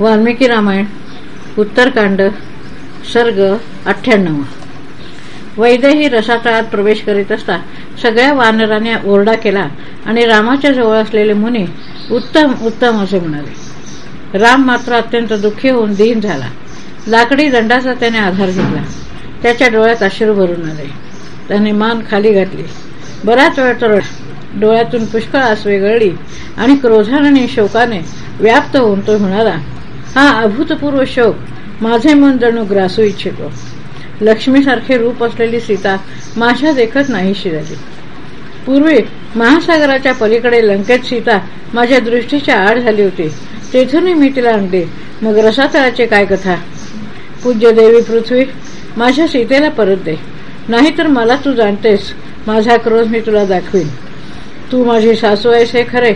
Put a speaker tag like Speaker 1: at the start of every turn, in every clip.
Speaker 1: वाल्मिकी रामायण उत्तरकांड सर्ग अठ्ठ्याण्णव. वैदेही रसातळात प्रवेश करीत असता सगळ्या वानराने ओरडा केला आणि रामाच्या जवळ असलेले मुनी उत्तम उत्तम असे म्हणाले. राम मात्र अत्यंत दुःखी होऊन दीन झाला. लाकडी दंडाचा त्याने आधार घेतला. त्याच्या डोळ्यात अश्रू भरून आले. त्याने मान खाली घातली. बराच वेळ तर डोळ्यातून पुष्कळ आसवे गळली आणि क्रोधाने आणि शोकाने व्याप्त होऊन तो म्हणाला हा अभूतपूर्व शोक माझे मन जणू ग्रासू इच्छितो. लक्ष्मीसारखे रूप असलेली सीता माझ्या देखत नाहीशी झाली पूर्वी महासागराच्या पलीकडे लंकेत सीता माझ्या दृष्टीच्या आड झाली होती. तेथूनही मी तिला आणले. मग रसातळाचे काय कथा? पूज्य देवी पृथ्वी माझ्या सीतेला परत दे. नाहीतर मला तू जाणतेस. माझा क्रोध मी तुला दाखवीन. तू माझी सासू आहेस हे खरे.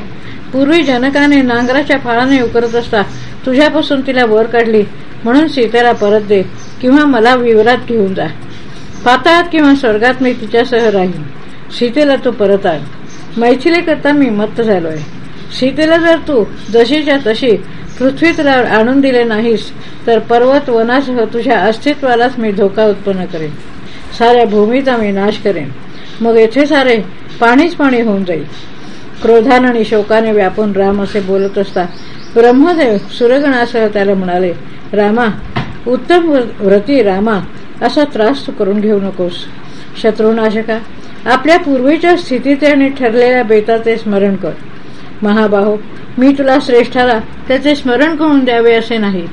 Speaker 1: पूर्वी जनकाने नांगराच्या फाळाने उकरत असता तुझ्यापासून तिला वर काढली. म्हणून सीतेला परत दे किंवा मला विवरात घेऊन जा. पाताळात किंवा स्वर्गात मी तिच्यासह राहीन. सीतेला तू परत आण. मैथिलीकरता मी मत्त झालोय. सीतेला जर तू जशीच्या तशी पृथ्वीत आणून दिले नाहीस तर पर्वत वनासह तुझ्या अस्तित्वालाच मी धोका उत्पन्न करेन. साऱ्या भूमीचा मी नाश करेन. मग येथे सारे पाणीच पाणी होऊन जाईल. क्रोधान आणि शोकाने व्यापून राम असे बोलत असता ब्रह्मदेव सुरगणासह त्याला म्हणाले रामा उत्तम व्रती रामा असा त्रास तू करून घेऊ नकोस. शत्रुनाशका आपल्या पूर्वीच्या स्थितीचे आणि ठरलेल्या बेताचे स्मरण कर. महाबाहो मी तुला श्रेष्ठाला त्याचे स्मरण करून द्यावे असे नाही.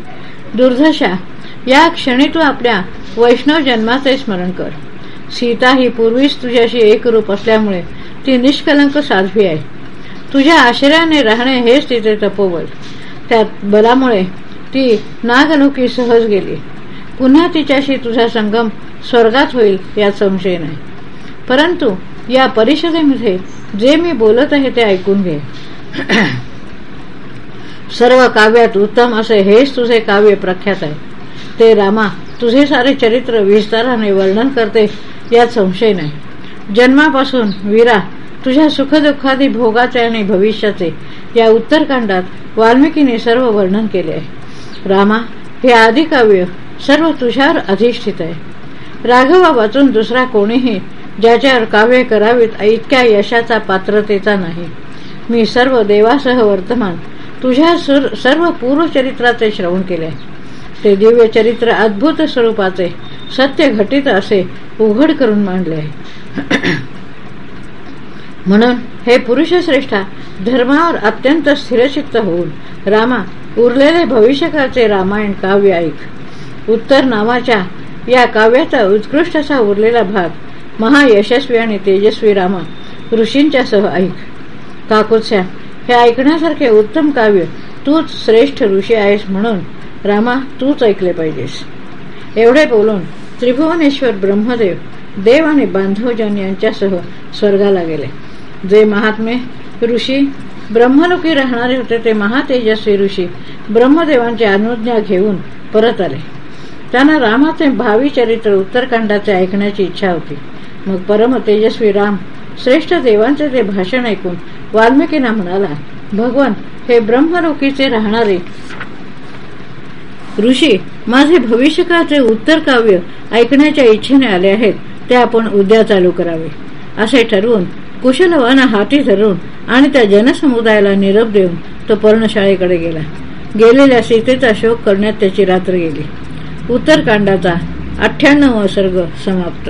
Speaker 1: दुर्धशा या क्षणी तू आपल्या वैष्णव जन्माचे स्मरण कर. सीता ही पूर्वीच तुझ्याशी एकरूप असल्यामुळे ती निष्कलंक साध्वी आहे. तुझ्या आश्रयाने राहणे हेच तिचे तपोबल त्यात बलामुळे ती नागनुकी सहज गेली. पुन्हा तिच्याशी तुझा संगम स्वर्गात होईल यात संशय नाही. परंतु या परिषदेमध्ये जे मी बोलत आहे ते ऐकून घे. सर्व काव्यात उत्तम असे हेच तुझे काव्य प्रख्यात आहे. ते रामा तुझे सारे चरित्र विस्ताराने वर्णन करते यात संशय नाही. जन्मापासून वीरा तुझ्या सुखदुःखादी भोगाचे आणि भविष्याचे या उत्तरकांडात वाल्मिकीने सर्व वर्णन केले आहे. रामा हे आदिकाव्य सर्व तुझ्यावर अधिष्ठित आहे. राघवा वाचून दुसरा कोणीही ज्याच्यावर काव्य करावीत इतक्या यशाचा पात्रतेचा नाही. मी सर्व देवासह वर्तमान तुझ्या सर्व पूर्वचरित्राचे श्रवण केले ते दिव्य चरित्र अद्भुत स्वरूपाचे सत्य घटित असे उघड करून मांडले आहे. म्हणून हे पुरुषश्रेष्ठा धर्मावर अत्यंत स्थिरचित्त होऊन रामा उरलेले भविष्यकाळचे रामायण काव्य ऐक. उत्तर नावाच्या या काव्याचा उत्कृष्ट असा उरलेला भाग महायशस्वी आणि तेजस्वी रामा ऋषींच्या सह ऐक. काकुत्स्या हे ऐकण्यासारखे उत्तम काव्य तूच श्रेष्ठ ऋषी आहेस म्हणून रामा तूच ऐकले पाहिजेस. एवढे बोलून त्रिभुवनेश्वर ब्रह्मदेव देव आणि बांधवजन यांच्यासह स्वर्गाला गेले. जे महात्मे ऋषी ब्रह्मलोकी राहणारे होते ते महातेजस्वी ऋषी ब्रह्मदेवांची अनुज्ञा घेऊन परत आले. त्यांना रामाचे भावी चरित्र उत्तरकांडाचे ऐकण्याची इच्छा होती. मग परम तेजस्वी राम श्रेष्ठ देवांचे ते भाषण ऐकून वाल्मिकीना म्हणाला भगवान हे ब्रह्मलोकीचे राहणारे ऋषी माझे भविष्यकाळचे उत्तर काव्य ऐकण्याच्या इच्छेने आले आहेत ते आपण उद्या चालू करावे. असे ठरवून कुशलवाना हाती धरून आणि त्या जनसमुदायाला निरोप देऊन तो पर्णशाळेकडे गेला. गेलेल्या सीतेचा शोक करण्यात त्याची रात्र गेली. उत्तरकांडाचा अठ्ठ्याण्णव सर्ग समाप्त.